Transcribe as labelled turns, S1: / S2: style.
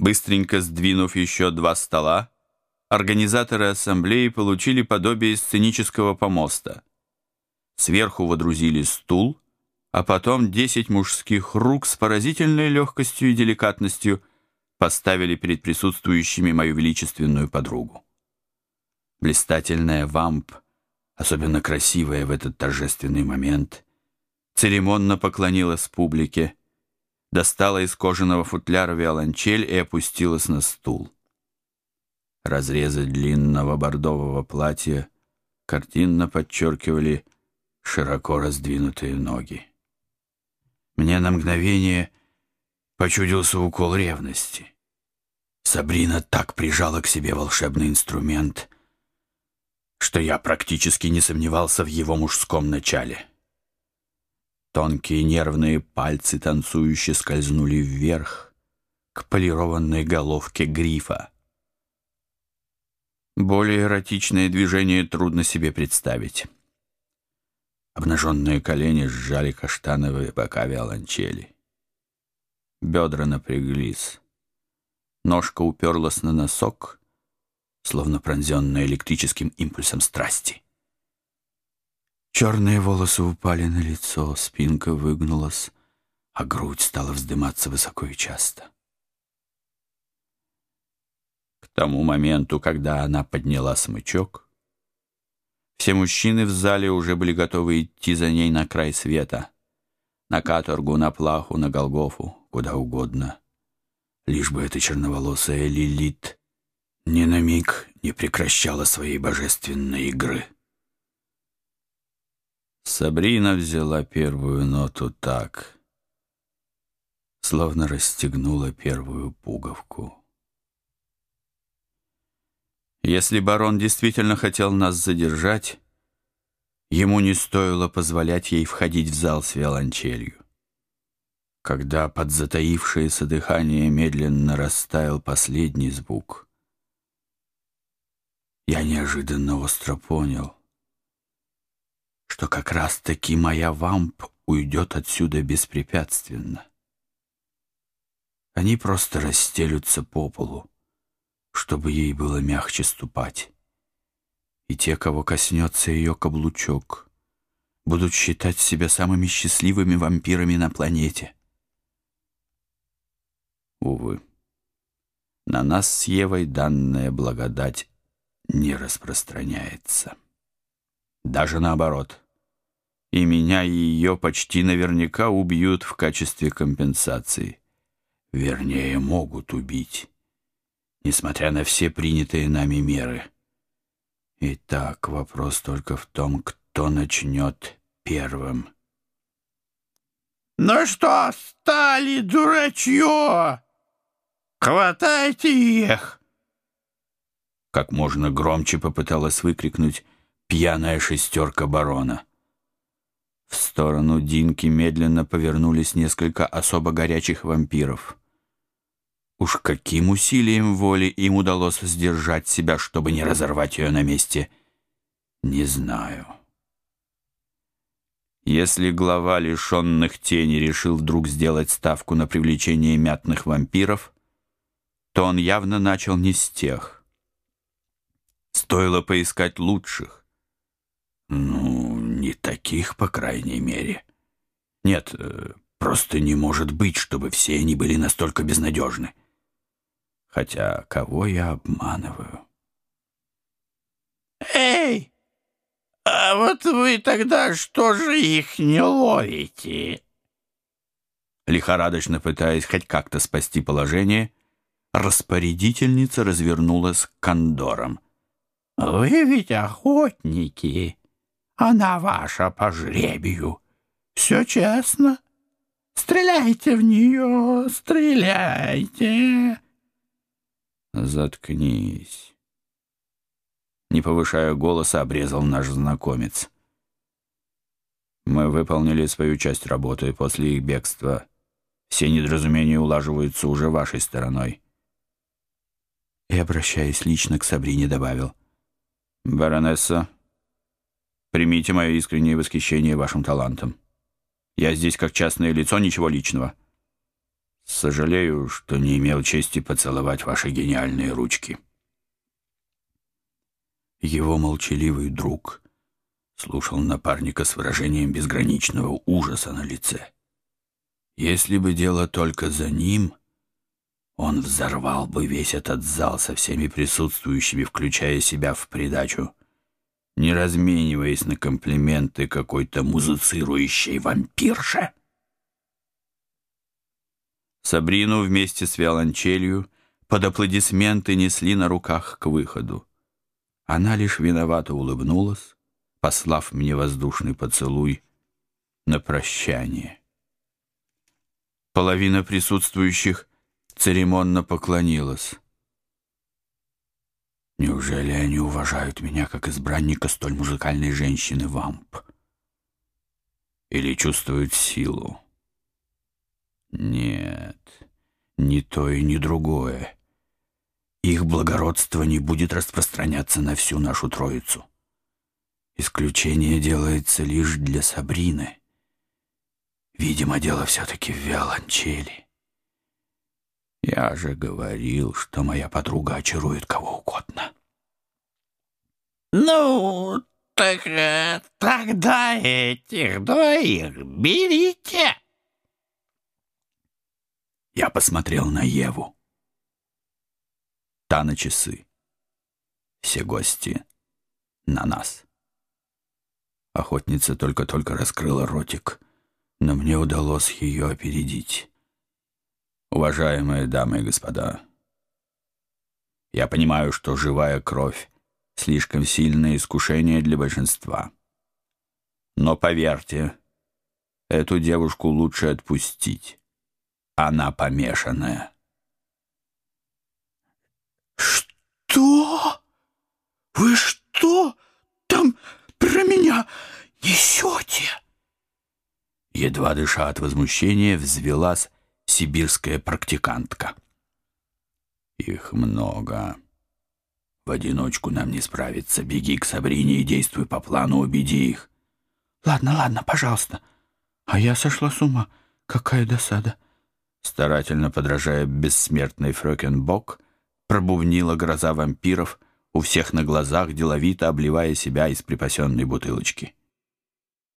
S1: Быстренько сдвинув еще два стола, организаторы ассамблеи получили подобие сценического помоста. Сверху водрузили стул, а потом десять мужских рук с поразительной легкостью и деликатностью поставили перед присутствующими мою величественную подругу. Блистательная вамп, особенно красивая в этот торжественный момент, церемонно поклонилась публике, достала из кожаного футляра виолончель и опустилась на стул. Разрезы длинного бордового платья картинно подчеркивали широко раздвинутые ноги. Мне на мгновение почудился укол ревности. Сабрина так прижала к себе волшебный инструмент, что я практически не сомневался в его мужском начале. Тонкие нервные пальцы танцующе скользнули вверх к полированной головке грифа. Более эротичное движение трудно себе представить. Обнаженные колени сжали каштановые бока виолончели. Бедра напряглись. Ножка уперлась на носок, словно пронзенная электрическим импульсом страсти. Черные волосы упали на лицо, спинка выгнулась, а грудь стала вздыматься высоко и часто. К тому моменту, когда она подняла смычок, все мужчины в зале уже были готовы идти за ней на край света, на каторгу, на плаху, на Голгофу, куда угодно. Лишь бы эта черноволосая Лилит ни на миг не прекращала своей божественной игры. Сабрина взяла первую ноту так, словно расстегнула первую пуговку. Если барон действительно хотел нас задержать, ему не стоило позволять ей входить в зал с виолончелью. Когда под затаившееся дыхание медленно растаял последний звук, я неожиданно остро понял — что как раз-таки моя вамп уйдет отсюда беспрепятственно. Они просто расстелются по полу, чтобы ей было мягче ступать. И те, кого коснется ее каблучок, будут считать себя самыми счастливыми вампирами на планете. Увы, на нас с Евой данная благодать не распространяется. Даже наоборот и меня и ее почти наверняка убьют в качестве компенсации. Вернее, могут убить, несмотря на все принятые нами меры. Итак, вопрос только в том, кто начнет первым.
S2: «Ну что, стали, дурачье? Хватайте их!»
S1: Как можно громче попыталась выкрикнуть пьяная шестерка барона. В сторону Динки медленно повернулись несколько особо горячих вампиров. Уж каким усилием воли им удалось сдержать себя, чтобы не разорвать ее на месте, не знаю. Если глава лишенных тени решил вдруг сделать ставку на привлечение мятных вампиров, то он явно начал не с тех. Стоило поискать лучших. Ну, таких, по крайней мере. Нет, э, просто не может быть, чтобы все они были настолько безнадежны. Хотя кого я обманываю?
S2: «Эй, а вот вы тогда что же их не ловите?»
S1: Лихорадочно пытаясь хоть как-то спасти положение, распорядительница развернулась к кондорам.
S2: «Вы ведь охотники!» Она ваша по жребию. Все честно. Стреляйте в нее, стреляйте.
S1: Заткнись. Не повышая голоса, обрезал наш знакомец. Мы выполнили свою часть работы после их бегства. Все недоразумения улаживаются уже вашей стороной. И, обращаясь лично к Сабрине, добавил. «Баронесса, Примите мое искреннее восхищение вашим талантом. Я здесь как частное лицо, ничего личного». Сожалею, что не имел чести поцеловать ваши гениальные ручки. Его молчаливый друг слушал напарника с выражением безграничного ужаса на лице. Если бы дело только за ним, он взорвал бы весь этот зал со всеми присутствующими, включая себя в придачу, не размениваясь на комплименты какой-то музыцирующей вампирше. Сабрину вместе с виолончелью под аплодисменты несли на руках к выходу. Она лишь виновато улыбнулась, послав мне воздушный поцелуй на прощание. Половина присутствующих церемонно поклонилась. Неужели они уважают меня как избранника столь музыкальной женщины вамп? Или чувствуют силу? Нет, ни то и ни другое. Их благородство не будет распространяться на всю нашу троицу. Исключение делается лишь для Сабрины. Видимо, дело все-таки в виолончели. Я же говорил, что моя подруга очарует кого угодно.
S2: «Ну, так э, тогда этих двоих берите!»
S1: Я посмотрел на Еву. Та на часы. Все гости на нас. Охотница только-только раскрыла ротик, но мне удалось ее опередить. Уважаемые дамы и господа, я понимаю, что живая кровь — слишком сильное искушение для большинства. Но поверьте, эту девушку лучше отпустить. Она помешанная.
S2: «Что? Вы что там про меня несете?»
S1: Едва дыша от возмущения, взвелась сибирская практикантка. «Их много. В одиночку нам не справиться. Беги к Сабрине и действуй по плану, убеди их».
S2: «Ладно, ладно, пожалуйста. А я сошла с ума. Какая досада!»
S1: Старательно подражая бессмертной Фрёкенбок, пробувнила гроза вампиров, у всех на глазах, деловито обливая себя из припасенной бутылочки.